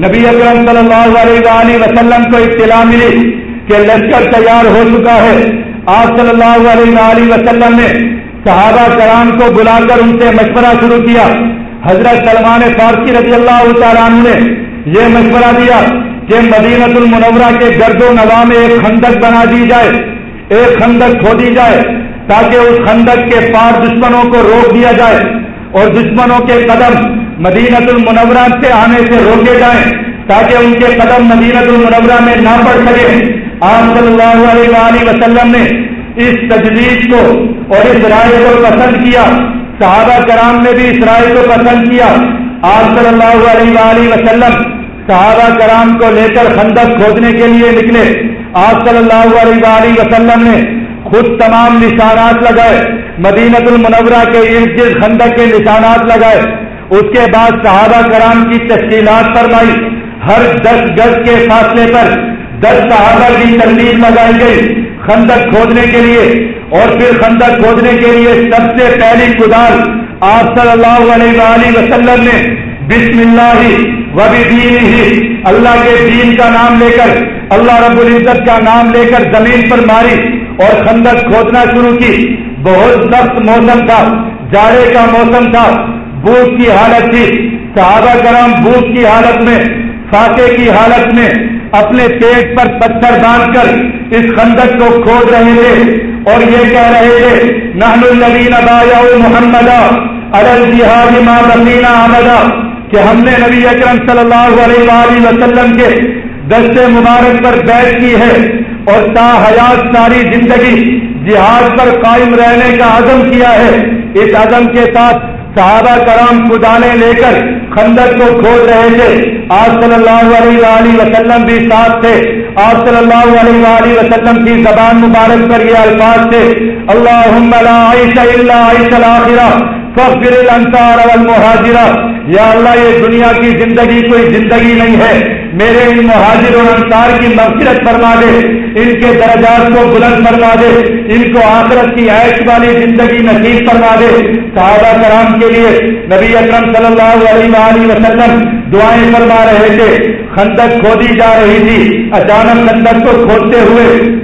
نبی اکرم صلی اللہ علیہ وسلم کو اطلاع ملی کہ لشکر تیار ہو چکا ہے۔ آپ صلی اللہ علیہ وسلم نے صحابہ کرام کو بلا کر ان سے مشورہ شروع کیا۔ حضرت سلمان فارسی رضی اللہ تعالیٰ نے یہ مشورہ دیا کہ مدینت المنورہ کے گرد و نوا میں ایک خندق بنا دی جائے، ایک خندق کھودی جائے تاکہ اس خندق کے پار دشمنوں کو روک دیا جائے اور دشمنوں کے قدم مدینت المنورہ سے آنے سے روکے جائیں تاکہ ان کے قدم مدینت المنورہ میں نہ پڑ سکے۔ آپ صلی اللہ علیہ وسلم نے اس تجویز کو اور اس رائے کو پسند کیا، صحابہ کرام نے بھی اس رائے کو پسند کیا۔ آپ صلی اللہ علیہ وسلم صحابہ کرام کو لے کر خندق کھودنے کے لیے نکلے۔ آپ صلی اللہ علیہ وسلم نے خود تمام نشانات لگائے۔ مدینت المنورہ کے ارد گرد خندق کے نشانات لگائے۔ اس کے بعد صحابہ کرام کی تشکیلات فرمائی۔ ہر دس گز کے فاصلے پر دس صحابہ کی ترتیب لگائی گئی خندق کھودنے کے لیے اور پھر خندق کھودنے کے لیے سب سے پہلی کدال آپ صلی اللہ علیہ وآلہ وسلم نے بسم اللہ وبی دین ہی اللہ کے دین کا نام لے کر اللہ رب العزت کا نام لے کر زمین پر ماری اور خندق کھودنا شروع کی بہت سخت موسم تھا جاڑے کا موسم تھا بھوک کی حالت تھی صحابہ کرام بھوک کی حالت میں فاقے کی حالت میں اپنے پیٹ پر پتھر باندھ کر اس خندق کو کھود رہے تھے اور یہ کہہ رہے تھے، نحن الذین بایا محمد الجہاد ما بقینا آمدہ کہ ہم نے نبی اکرم صلی اللہ علیہ وآلہ وسلم کے دستے مبارک پر بیٹھ کی ہے اور تا حیات ساری زندگی جہاد پر قائم رہنے کا عزم کیا ہے۔ اس عزم کے ساتھ صحابہ کرام کدانے لے کر خندق کو کھول رہے تھے۔ آج صلی اللہ علیہ وسلم بھی ساتھ تھے۔ آج صلی اللہ علیہ وسلم کی زبان مبارک پر یہ الفاظ تھے۔ اللہ فخر الانصار والمہاجرہ۔ یا اللہ، یہ دنیا کی زندگی کوئی زندگی نہیں ہے۔ میرے ان مہاجر اور انصار کی مغفرت فرما دے۔ ان کے درجات کو بلند فرما دے۔ ان کو آخرت کی عیش والی زندگی نصیب فرما دے۔ صحابہ کرام کے لیے نبی اکرم صلی اللہ علیہ وسلم دعائیں فرما رہے تھے۔ خندق کھودی جا رہی تھی۔ اچانک خندق کو کھودتے ہوئے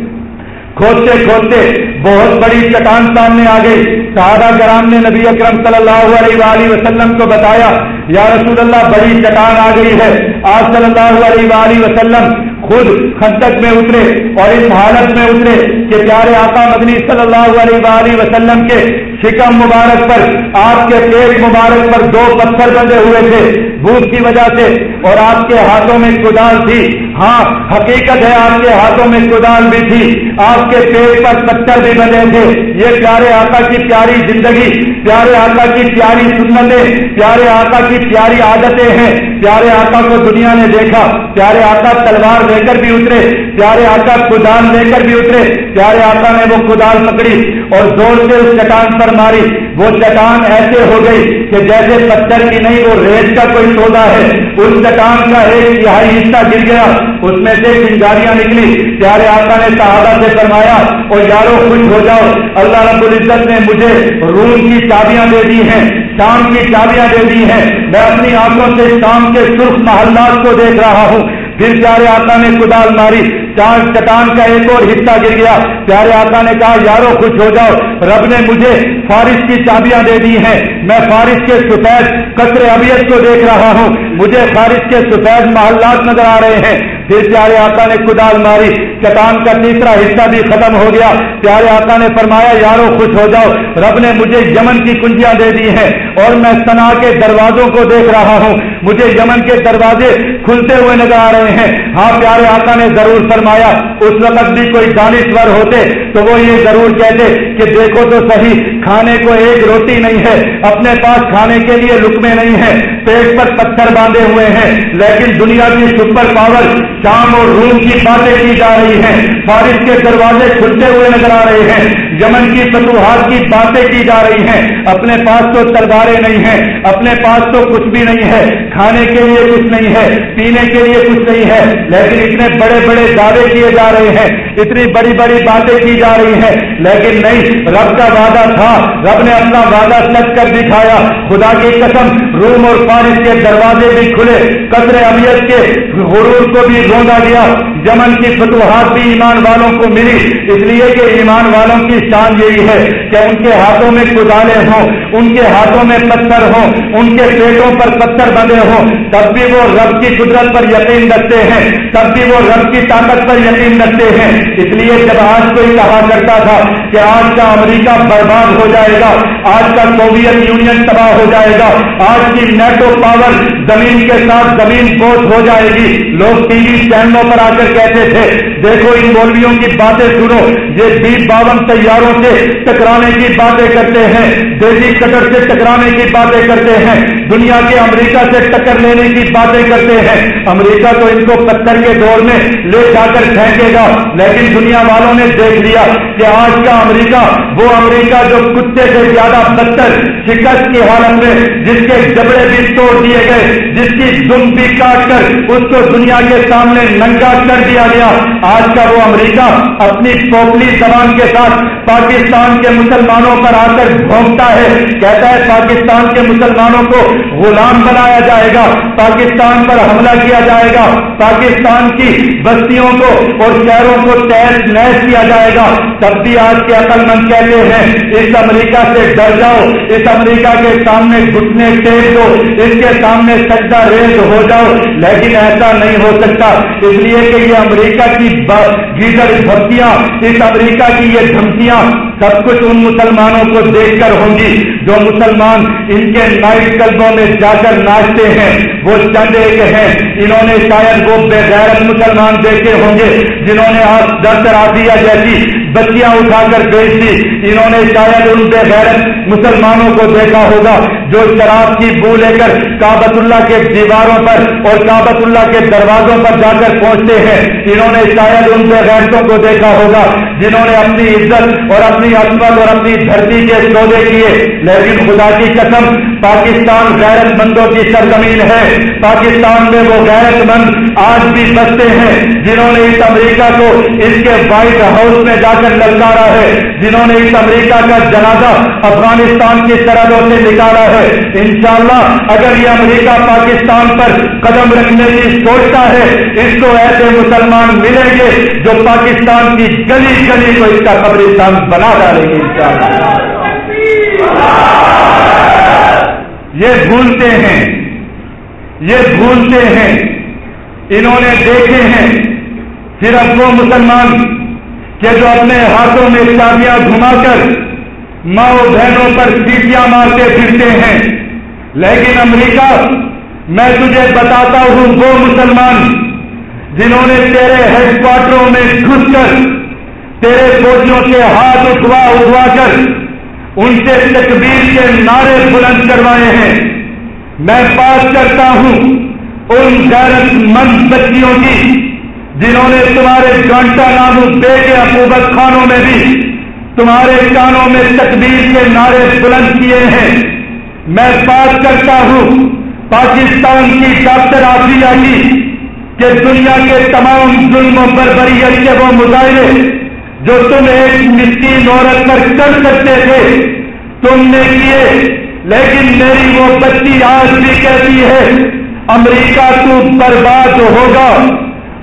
کھودتے کھودتے بہت بڑی چٹان سامنے آ گئی۔ صحابہ کرام نے نبی اکرم صلی اللہ علیہ وآلہ وسلم کو بتایا، یا رسول اللہ، بڑی چٹان آ گئی ہے۔ آج صلی اللہ علیہ وآلہ وسلم خود خندق میں اترے اور اس حالت میں اترے کہ پیارے آقا مدنی صلی اللہ علیہ وآلہ وسلم کے شکم مبارک پر آپ کے پیٹ مبارک پر دو پتھر بندے ہوئے تھے۔ بھوک کی وجہ سے اور آپ کے ہاتھوں میں کدال تھی۔ ہاں حقیقت ہے آپ کے ہاتھوں میں کدال بھی تھی۔ آپ کے پیٹ پر پتھر بھی بنے تھے۔ یہ پیارے آقا کی پیاری زندگی، پیارے آقا کی پیاری سنتیں، پیارے آقا کی پیاری عادتیں ہیں۔ پیارے آقا کو دنیا نے دیکھا۔ پیارے آقا تلوار لے کر بھی اترے۔ پیارے آقا کدال لے کر بھی اترے۔ پیارے آقا نے وہ کدال پکڑی اور زور سے اس چٹان پر ماری۔ وہ چٹان ایسے ہو گئی کہ جیسے پتھر کی نہیں، وہ ریت کا کوئی سودا ہے۔ اس چٹان کا ایک تہائی حصہ گر گیا۔ اس میں سے چنگاریاں نکلی۔ پیارے آقا نے صحابہ سے فرمایا اور یارو، خوش ہو جاؤ۔ اللہ رب العزت نے مجھے روم کی چابیاں دے دی ہیں، شام کی چابیاں دے دی ہیں۔ میں اپنی آنکھوں سے شام کے سرخ محلات کو دیکھ رہا ہوں۔ پھر پیارے آقا نے کدال ماری۔ چاند چٹان کا ایک اور حصہ گر گیا۔ پیارے آقا نے کہا، یارو خوش ہو جاؤ، رب نے مجھے فارس کی چابیاں دے دی ہیں۔ میں فارس کے سفید قطر ابیت کو دیکھ رہا ہوں۔ مجھے فارش کے سفید محلات نظر آ رہے ہیں۔ پھر پیارے آقا نے کدال ماری۔ چٹان کا تیسرا حصہ بھی ختم ہو گیا۔ پیارے آقا نے فرمایا، یارو خوش ہو جاؤ۔ رب نے مجھے یمن کی کنجیاں دے دی ہیں اور میں سنا کے دروازوں کو دیکھ رہا ہوں۔ مجھے یمن کے دروازے کھلتے ہوئے نظر آ رہے ہیں۔ ہاں پیارے آقا نے ضرور فرمایا، اس وقت بھی کوئی دانشور ہوتے تو وہ یہ ضرور کہتے کہ دیکھو تو صحیح، کھانے کو ایک روٹی نہیں ہے، اپنے پاس کھانے کے لیے لکمے نہیں ہیں۔ پیٹ پر پتھر بار باندھے ہوئے ہیں۔ لیکن دنیا کی سپر پاور شام اور روم کی باتیں کی جا رہی ہیں۔ فارغ کے دروازے کھلتے ہوئے نظر آ رہے ہیں۔ یمن کی فتوحات کی باتیں کی جا رہی ہیں۔ اپنے پاس تو تلواریں نہیں ہیں۔ اپنے پاس تو کچھ بھی نہیں ہے۔ کھانے کے لیے کچھ نہیں ہے۔ پینے کے لیے کچھ نہیں ہے۔ لیکن اتنے بڑے بڑے دعوے کیے جا رہے ہیں۔ اتنی بڑی بڑی باتیں کی جا رہی ہیں۔ لیکن نہیں، رب کا وعدہ تھا۔ رب نے اپنا وعدہ سچ کر دکھایا۔ خدا کی قسم روم اور فارس کے دروازے بھی کھلے قطر امیت کے غرور کو بھی روندا گیا۔ جمن کی فتوحات بھی ایمان والوں کو ملی۔ اس لیے کہ ایمان والوں کی شان یہی ہے کہ ان کے ہاتھوں میں کدالے ہوں، ان کے ہاتھوں میں پتھر ہوں، ان کے پیٹوں پر پتھر بندے ہوں۔ تب بھی وہ رب کی قدرت پر یقین رکھتے ہیں، تب بھی وہ رب کی طاقت پر یقین رکھتے ہیں۔ اس لیے جب آج کوئی کہا کرتا تھا کہ آج کا امریکہ برباد ہو جائے گا، آج کا سوویت یونین تباہ ہو جائے گا، آج کی نیٹو پاور زمین کے ساتھ زمین کوچ ہو جائے گی۔ لوگ ٹی وی چینلوں پر آ کر کہتے تھے دیکھو ان مولویوں کی باتیں سنو، یہ بیس باون تیاروں سے ٹکرانے کی باتیں کرتے ہیں، دیسی کٹر سے ٹکرانے کی باتیں کرتے ہیں، دنیا کے امریکہ سے ٹکر لینے کی باتیں کرتے ہیں۔ امریکہ تو ان کو پتھر کے دور میں لے جا کر پھینکے گا، لیکن دنیا والوں نے دیکھ لیا کہ آج کا امریکہ، وہ امریکہ جو کتے سے زیادہ بدتر، شکست کی حالت میں جس کے جبڑے بھی توڑ دیے گئے، جس کی دم بھی کاٹ کر اس کو دنیا کے سامنے ننگا کر دیا گیا۔ آج کا وہ امریکہ اپنی پوپلی زبان کے ساتھ پاکستان کے مسلمانوں پر آ کر گھومتا ہے، کہتا ہے پاکستان کے مسلمانوں کو غلام بنایا جائے گا، پاکستان پر حملہ کیا جائے گا، پاکستان کی بستیوں کو اور شہروں کو تیز نیس کیا جائے گا۔ تب بھی آج کے عقل مند کہتے ہیں، اس امریکہ سے ڈر جاؤ، اس امریکہ کے سامنے گھٹنے ٹیک دو اس کے سامنے سجدہ ریز ہو جاؤ، لیکن ایسا نہیں ہو سکتا۔ اس لیے کہ یہ امریکہ کی گیزر دھمکیاں اس امریکہ کی یہ دھمکیاں سب کچھ ان مسلمانوں کو دیکھ کر ہوں گی۔ جو مسلمان ان کے نائٹ کلبوں میں جا کر ناچتے ہیں، وہ چند ایک ہیں۔ انہوں نے شاید وہ بے غیرت مسلمان دیکھے ہوں گے، جنہوں نے آج در آدیا جیسی بچیاں اٹھا کر بیچ دی۔ انہوں نے شاید ان بے غیرت مسلمانوں کو دیکھا ہوگا۔ جو شراب کی بو لے کر کابت اللہ کے دیواروں پر اور کابت اللہ کے دروازوں پر جا کر پہنچتے ہیں، انہوں نے شاید ان کے غیرتوں کو دیکھا ہوگا، جنہوں نے اپنی عزت اور اپنی عصمت اور اپنی دھرتی کے سودے کیے۔ لیکن خدا کی قسم پاکستان غیرت مندوں کی سرزمین ہے۔ پاکستان میں وہ غیرت مند آج بھی بستے ہیں جنہوں نے اس امریکہ کو اس کے وائٹ ہاؤس میں جا کر للکارا ہے۔ جنہوں نے اس امریکہ کا جنازہ افغانستان کی سرحدوں سے نکالا ہے۔ انشاءاللہ اگر یہ امریکہ پاکستان پر قدم رکھنے کی سوچتا ہے، اس کو ایسے مسلمان ملیں گے جو پاکستان کی گلی گلی کو اس کا قبرستان بنا ڈالیں گے انشاءاللہ۔ یہ بھولتے ہیں۔ یہ بھولتے ہیں۔ انہوں نے دیکھے ہیں۔ صرف وہ مسلمان کہ جو اپنے ہاتھوں میں چابیاں گھما کر ماؤ بہنوں پر سیٹیاں مارتے پھرتے ہیں۔ لیکن امریکہ، میں تجھے بتاتا ہوں وہ مسلمان جنہوں نے تیرے ہیڈ کوارٹروں میں گھس کر، تیرے فوجیوں کے ہاتھ اٹھوا اٹھوا کر ان سے تکبیر کے نعرے بلند کروائے ہیں۔ میں بات کرتا ہوں ان غیرت مند بچیوں کی، جنہوں نے تمہارے گانٹا نامو دے کے اپوبت خانوں میں بھی تمہارے کانوں میں تکبیر کے نعرے بلند کیے ہیں۔ میں بات کرتا ہوں پاکستان کی ڈاکٹر آفیہ کی، کہ دنیا کے تمام ظلموں پر بریت کے وہ مظاہرے جو تم ایک مسکین عورت پر کر سکتے تھے، تم نے کیے۔ لیکن میری وہ بچی آج بھی کہتی ہے، امریکہ تو برباد ہوگا۔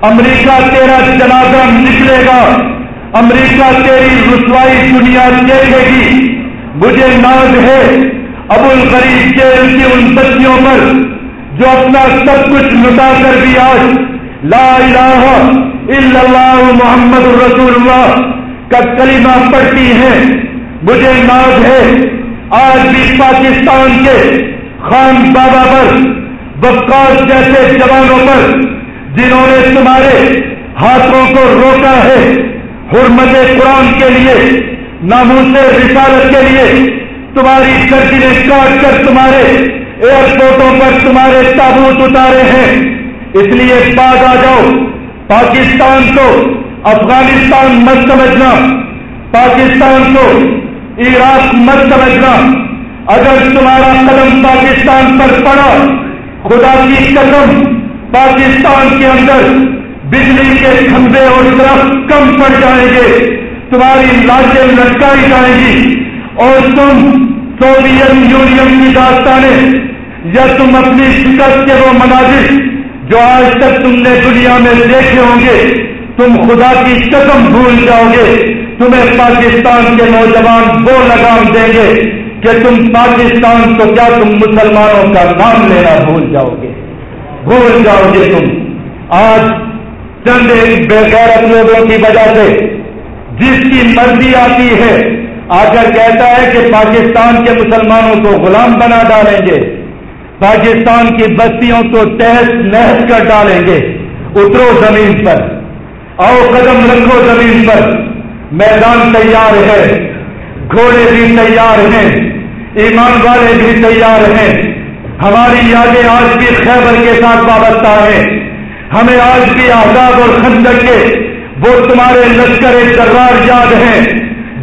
امریکہ تیرا جنازہ نکلے گا۔ امریکہ تیری رسوائی دنیا دیکھے گی۔ مجھے ناز ہے ابو الغریب جیل کی ان بچیوں پر، جو اپنا سب کچھ لٹا کر بھی آج لا الہ الا اللہ محمد الرسول اللہ کا کلمہ پڑتی ہے، مجھے ناز ہے، آج بھی پاکستان کے خان بابا پر بکاس جیسے جوانوں پر، جنہوں نے تمہارے ہاتھوں کو روکا ہے۔ حرمت قرآن کے لیے، ناموس رسالت کے لیے، تمہاری گردنیں کاٹ کر تمہارے ایئرپورٹوں پر تمہارے تابوت اتارے ہیں۔ اس لیے بعد آ جاؤ، پاکستان کو افغانستان مت سمجھنا، پاکستان کو عراق مت سمجھنا۔ اگر تمہارا قدم پاکستان پر پڑا، خدا کی قدم پاکستان کے اندر بجلی کے کھمبے اور درخت کم پڑ جائیں گے، تمہاری لاجیں لٹکائی جائیں گی۔ اور تم سوویت یونین کی داستانیں، یا تم اپنی شکست کے وہ مناظر جو آج تک تم نے دنیا میں دیکھے ہوں گے۔ تم خدا کی قسم بھول جاؤ گے۔ تمہیں پاکستان کے نوجوان وہ لگام دیں گے کہ تم پاکستان کو کیا تم مسلمانوں کا نام لینا بھول جاؤ گے۔ بھول جاؤ گے تم۔ آج چند ایک بےغیرت لوگوں کی وجہ سے جس کی مرضی آتی ہے آ کر کہتا ہے کہ پاکستان کے مسلمانوں کو غلام بنا ڈالیں گے۔ پاکستان کی بستیوں کو تحس نہس کر ڈالیں گے۔ اترو زمین پر۔ آؤ قدم رکھو زمین پر۔ میدان تیار ہے۔ گھوڑے بھی تیار ہیں۔ ایمان والے بھی تیار ہیں۔ ہماری یادیں آج بھی خیبر کے ساتھ وابستہ ہیں۔ ہمیں آج بھی آزاد اور خندق کے وہ تمہارے لشکر دربار یاد ہیں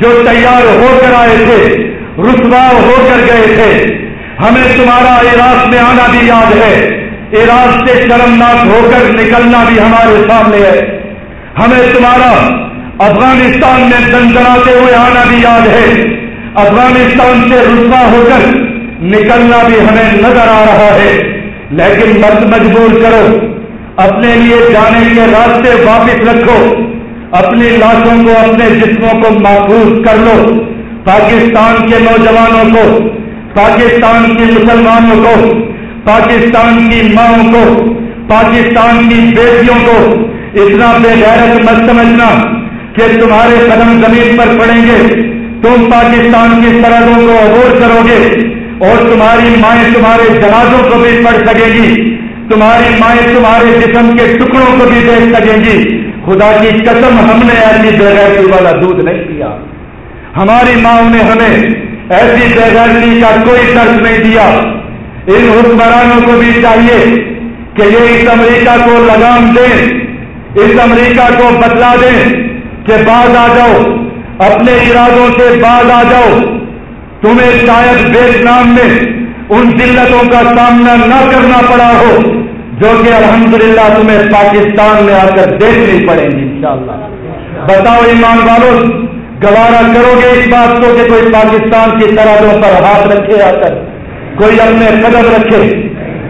جو تیار ہو کر آئے تھے رسوا ہو کر گئے تھے۔ ہمیں تمہارا عراق میں آنا بھی یاد ہے۔ عراق سے شرمناک ہو کر نکلنا بھی ہمارے سامنے ہے۔ ہمیں تمہارا افغانستان میں دنجناتے ہوئے آنا بھی یاد ہے۔ افغانستان سے رسوا ہو کر نکلنا بھی ہمیں نظر آ رہا ہے۔ لیکن مت مجبور کرو، اپنے لیے جانے کے راستے واپس رکھو۔ اپنی لاشوں کو، اپنے جسموں کو محفوظ کر لو۔ پاکستان کے نوجوانوں کو، پاکستان کی مسلمانوں کو، پاکستان کی ماؤں کو، پاکستان کی بیٹیوں کو اتنا بے غیرت مت سمجھنا کہ تمہارے قدم زمین پر پڑیں گے۔ تم پاکستان کی سرحدوں کو عبور کرو گے اور تمہاری مائیں تمہارے جنازوں کو بھی پڑھ سکے گی۔ تمہاری مائیں تمہارے جسم کے ٹکڑوں کو بھی دیکھ سکیں گی۔ خدا کی قسم ہم نے ایسی بےغیرتی والا دودھ نہیں پیا۔ ہماری ماں نے ہمیں ایسی بےغیرتی کا کوئی درد نہیں دیا۔ ان حکمرانوں کو بھی چاہیے کہ یہ اس امریکہ کو لگام دیں۔ اس امریکہ کو بدلا دیں کہ بعد آ جاؤ، اپنے ارادوں سے بعد آ جاؤ۔ تمہیں شاید ویتنام میں ان ذلتوں کا سامنا نہ کرنا پڑا ہو، جو کہ الحمدللہ تمہیں پاکستان میں آ کر دیکھنی پڑیں گی، انشاءاللہ۔ بتاؤ ایمان والوں، گوارا کرو گے اس بات کو کہ کوئی پاکستان کی سرحدوں پر ہاتھ رکھے آ کر کوئی اپنے قدم رکھے۔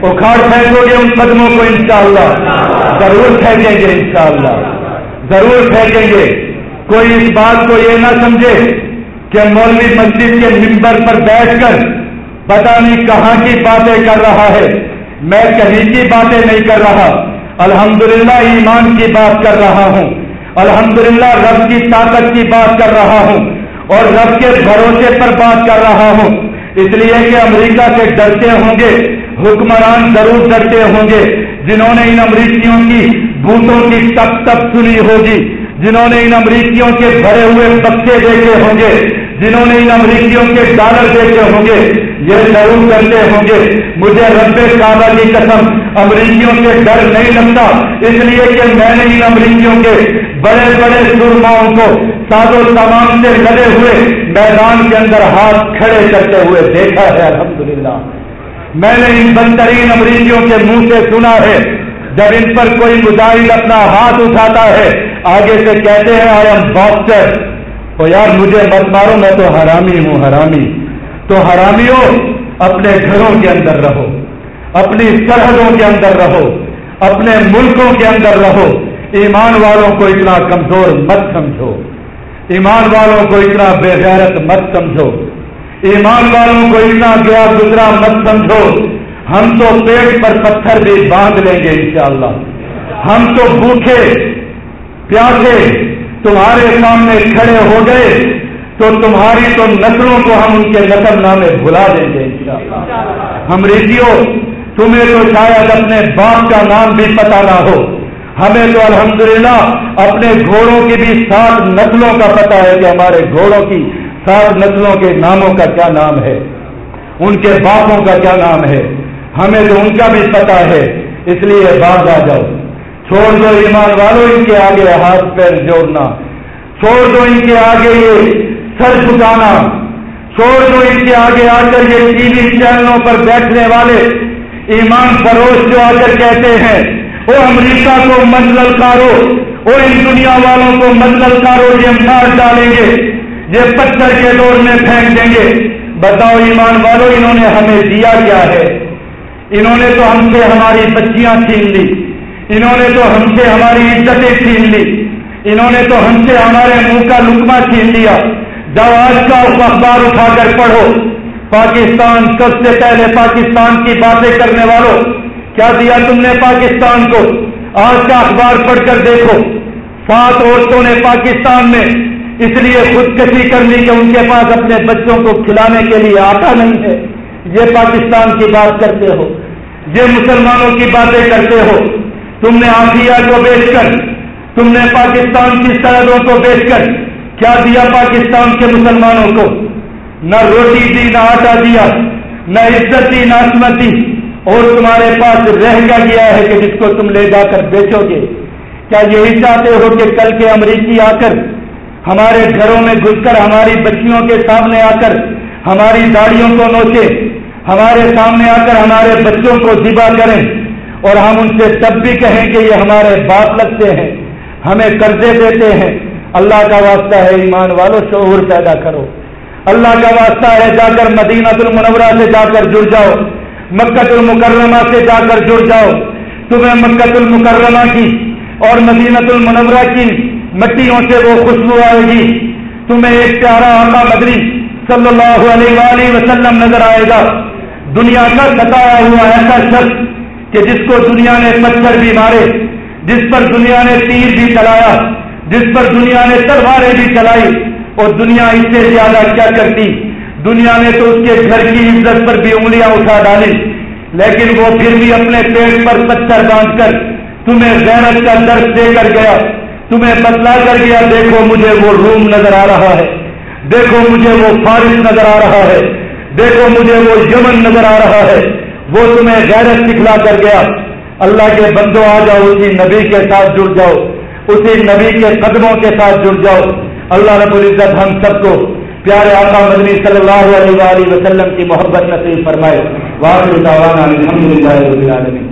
اکھاڑ پھینکو گے ان قدموں کو انشاءاللہ۔ ضرور پھینکیں گے انشاءاللہ۔ ضرور پھینکیں گے۔ کوئی اس بات کو یہ نہ سمجھے کہ مولوی مسجد کے ممبر پر بیٹھ کر پتہ نہیں کہاں کی باتیں کر رہا ہے۔ میں کہیں کی باتیں نہیں کر رہا۔ الحمدللہ ایمان کی بات کر رہا ہوں۔ الحمدللہ رب کی طاقت کی بات کر رہا ہوں۔ اور رب کے بھروسے پر بات کر رہا ہوں۔ اس لیے کہ امریکہ سے ڈرتے ہوں گے۔ حکمران ضرور ڈرتے ہوں گے۔ جنہوں نے ان امریکیوں کی بوتوں کی تب تب سنی ہوگی، جنہوں نے ان امریکیوں کے بھرے ہوئے بچے دیکھے ہوں گے، جنہوں نے ان امریکیوں کے ڈالر دیکھے ہوں گے۔ یہ ضرور کرتے ہوں گے۔ مجھے رب کعبہ کی قسم، امریکیوں سے ڈر نہیں لگتا۔ اس لیے کہ میں نے ان امریکیوں کے بڑے بڑے سرماؤں کو ساز و سامان سے لگے ہوئے میدان کے اندر ہاتھ کھڑے کرتے ہوئے دیکھا ہے۔ الحمدللہ۔ میں نے ان بدترین امریکیوں کے منہ سے سنا ہے، جب ان پر کوئی مجاہد اپنا ہاتھ اٹھاتا ہے، آگے سے کہتے ہیں آئی ایم باکسر تو یار، مجھے مت مارو، میں تو حرامی ہوں، حرامی۔ تو حرامیوں، اپنے گھروں کے اندر رہو، اپنی سرحدوں کے اندر رہو، اپنے ملکوں کے اندر رہو۔ ایمان والوں کو اتنا کمزور مت سمجھو۔ ایمان والوں کو اتنا بے غیرت مت سمجھو۔ ایمان والوں کو اتنا گیا گزرا مت سمجھو۔ ہم تو پیٹ پر پتھر بھی باندھ لیں گے انشاءاللہ۔ ہم تو بھوکے، پیاسے، تمہارے سامنے کھڑے ہو گئے، تو تمہاری تو نسلوں کو ہم ان کے نسل نامے بھلا دیں گے ہم ریڈیو، تمہیں تو شاید اپنے باپ کا نام بھی پتا نہ ہو۔ ہمیں تو الحمدللہ اپنے گھوڑوں کی بھی سات نسلوں کا پتا ہے کہ ہمارے گھوڑوں کی سات نسلوں کے ناموں کا کیا نام ہے؟ ان کے باپوں کا کیا نام ہے؟ ہمیں تو ان کا بھی پتا ہے، اس لیے باز آ جاؤ۔ چھوڑ دو ایمان والوں ان کے آگے، ہاتھ پیر جوڑنا۔ چھوڑ دو ان کے آگے یہ سر جھکانا۔ چھوڑ دو ان کے آگے آ کر یہ ٹی وی چینلوں پر بیٹھنے والے۔ ایمان فروش جو آ کر کہتے ہیں وہ امریکہ کو منزل کارو وہ ان دنیا والوں کو منزل کارو، یہ مار ڈالیں گے۔ یہ پتھر کے دور میں پھینک دیں گے۔ بتاؤ ایمان والوں انہوں نے ہمیں دیا کیا ہے؟ انہوں نے تو ہم سے ہماری بچیاں چھین لی۔ انہوں نے تو ہم سے ہماری عزتیں چھین لی۔ انہوں نے تو ہم سے ہمارے منہ کا لکما چھین لیا۔ جب آج کا اخبار اٹھا کر پڑھو۔ پاکستان سب سے پہلے پاکستان کی باتیں کرنے والوں کیا دیا تم نے پاکستان کو؟ آج کا اخبار پڑھ کر دیکھو۔ سات عورتوں نے پاکستان میں اس لیے خودکشی کر لی کہ ان کے پاس اپنے بچوں کو کھلانے کے لیے آتا نہیں ہے۔ یہ پاکستان کی بات کرتے ہو۔ یہ مسلمانوں کی باتیں کرتے ہو۔ تم نے آسیا کو بیچ کر، تم نے پاکستان کی سرحدوں کو بیچ کر کیا دیا پاکستان کے مسلمانوں کو؟ نہ روٹی دی، نہ آٹا دیا، نہ عزت دی، نہ عصمت دی۔ اور تمہارے پاس رہ گیا ہے کہ جس کو تم لے جا کر بیچو گے؟ کیا یہی چاہتے ہو کہ کل کے امریکی آ کر ہمارے گھروں میں گھس کر ہماری بچیوں کے سامنے آ کر ہماری داڑیوں کو نوچے، ہمارے سامنے آ کر ہمارے بچوں کو ذبا کریں اور ہم ان سے تب بھی کہیں کہ یہ ہمارے باپ لگتے ہیں، ہمیں قرضے دیتے ہیں۔ اللہ کا واسطہ ہے، ایمان والو، شعور پیدا کرو۔ اللہ کا واسطہ ہے، جا کر مدینہ المنورہ سے جا کر جڑ جاؤ۔ مکت المکرمہ سے جا کر جڑ جاؤ۔ تمہیں مکت المکرمہ کی اور مدینت المنورہ کی مٹیوں سے وہ خوشبو آئے گی۔ تمہیں ایک پیارا آقا مدری صلی اللہ علیہ وآلہ وسلم نظر آئے گا۔ دنیا کا ستایا ہوا ایسا شخص کہ جس کو دنیا نے پتھر بھی مارے، جس پر دنیا نے تیر بھی چلایا، جس پر دنیا نے تلواریں بھی چلائی، اور دنیا اس سے زیادہ کیا کرتی؟ دنیا نے تو اس کے گھر کی عزت پر بھی انگلیاں اٹھا ڈالی، لیکن وہ پھر بھی اپنے پیٹ پر پتھر باندھ کر تمہیں غیرت کا درد دے کر گیا۔ تمہیں بتلا کر گیا دیکھو مجھے وہ روم نظر آ رہا ہے۔ دیکھو مجھے وہ فارس نظر آ رہا ہے۔ دیکھو مجھے وہ یمن نظر آ رہا ہے۔ وہ تمہیں غیرت سکھلا کر گیا۔ اللہ کے بندوں آ جاؤ، اسی نبی کے ساتھ جڑ جاؤ۔ اسی نبی کے قدموں کے ساتھ جڑ جاؤ۔ اللہ رب العزت ہم سب کو پیارے آقا مدنی صلی اللہ علیہ وسلم کی محبت نصیب فرمائے۔ واقعی الحمد للہ